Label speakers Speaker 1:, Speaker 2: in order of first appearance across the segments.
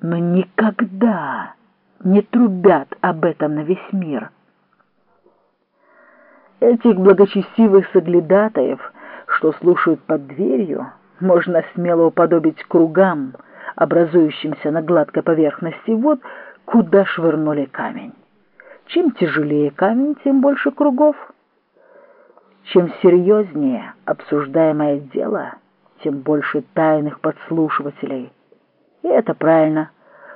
Speaker 1: но никогда не трубят об этом на весь мир. Этих благочестивых соглядатаев, что слушают под дверью, можно смело уподобить кругам, образующимся на гладкой поверхности вод, куда швырнули камень. Чем тяжелее камень, тем больше кругов. Чем серьезнее обсуждаемое дело, тем больше тайных подслушивателей. И это правильно,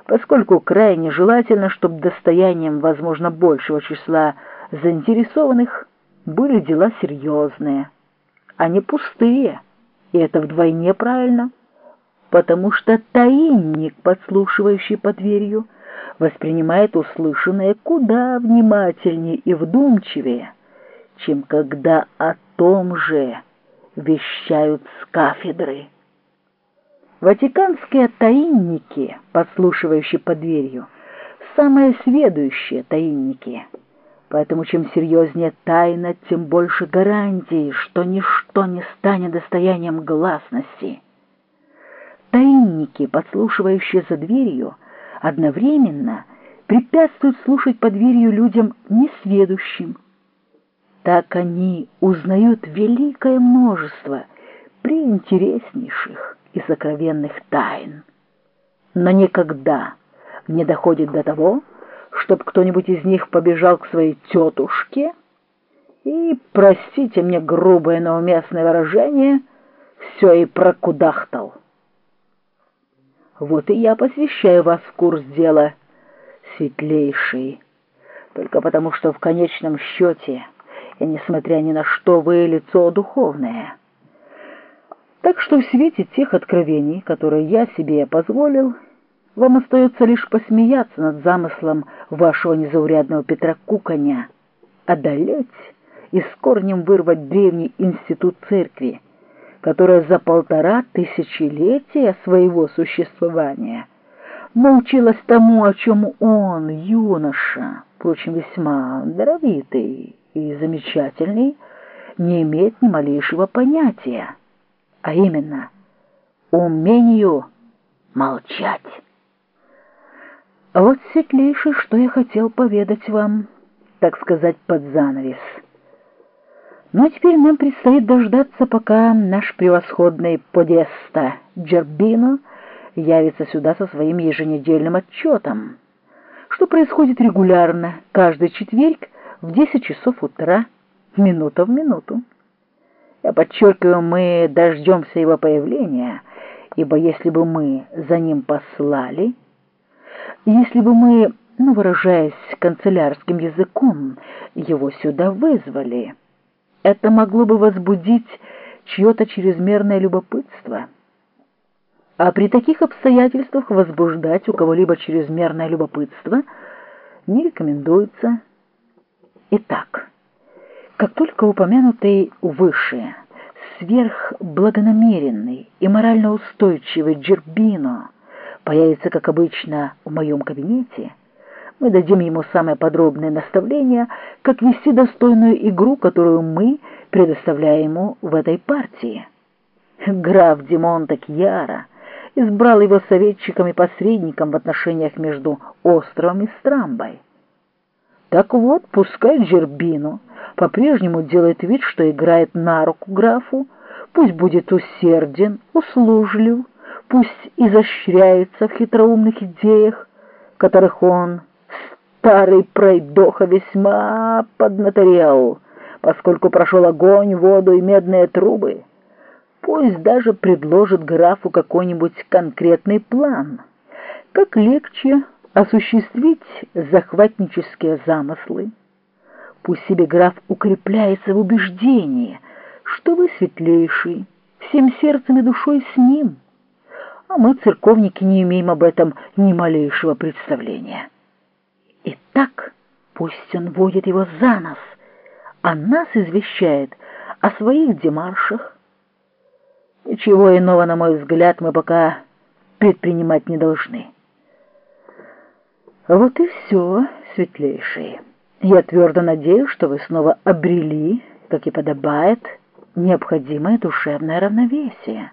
Speaker 1: поскольку крайне желательно, чтобы достоянием, возможно, большего числа заинтересованных были дела серьезные, а не пустые, и это вдвойне правильно, потому что таинник, подслушивающий под дверью, воспринимает услышанное куда внимательнее и вдумчивее, чем когда о том же вещают с кафедры. Ватиканские таинники, подслушивающие под дверью, самые сведущие таинники. Поэтому чем серьезнее тайна, тем больше гарантий, что ничто не станет достоянием гласности. Таинники, подслушивающие за дверью, одновременно препятствуют слушать под дверью людям несведущим. Так они узнают великое множество приинтереснейших и сокровенных тайн. Но никогда не доходит до того, чтобы кто-нибудь из них побежал к своей тетушке и, простите мне грубое, но уместное выражение, все и прокудахтал. Вот и я посвящаю вас в курс дела, светлейший, только потому что в конечном счете, и несмотря ни на что, вы лицо духовное — так что в свете тех откровений, которые я себе позволил, вам остается лишь посмеяться над замыслом вашего незаурядного Петра Куканя, одолеть и с корнем вырвать древний институт церкви, которая за полтора тысячелетия своего существования научилась тому, о чем он, юноша, впрочем, весьма даровитый и замечательный, не имеет ни малейшего понятия а именно умению молчать. Вот светлейшее, что я хотел поведать вам, так сказать, под занавес. Ну а теперь нам предстоит дождаться, пока наш превосходный подеста Джербино явится сюда со своим еженедельным отчетом, что происходит регулярно, каждый четверг в 10 часов утра, минута в минуту. Я подчеркиваю, мы дождемся его появления, ибо если бы мы за ним послали, если бы мы, ну, выражаясь канцелярским языком, его сюда вызвали, это могло бы возбудить чье-то чрезмерное любопытство. А при таких обстоятельствах возбуждать у кого-либо чрезмерное любопытство не рекомендуется. Итак, как только упомянутый выше сверхблагонамеренный и морально устойчивый Джербино появится, как обычно, в моем кабинете, мы дадим ему самое подробное наставление, как вести достойную игру, которую мы предоставляем ему в этой партии. Граф Димон Такьяра избрал его советчиком и посредником в отношениях между островом и Страмбой. Так вот, пускай Джербино по-прежнему делает вид, что играет на руку графу, пусть будет усерден, услужлив, пусть изощряется в хитроумных идеях, которых он, старый пройдоха, весьма поднаторел, поскольку прошел огонь, воду и медные трубы. Пусть даже предложит графу какой-нибудь конкретный план, как легче осуществить захватнические замыслы. Пусть себе граф укрепляется в убеждении, что вы светлейший, всем сердцем и душой с ним, а мы, церковники, не имеем об этом ни малейшего представления. Итак, пусть он водит его за нос, а нас извещает о своих демаршах. Ничего иного, на мой взгляд, мы пока предпринимать не должны. Вот и все, светлейшие. Я твердо надеюсь, что вы снова обрели, как и подобает, необходимое душевное равновесие.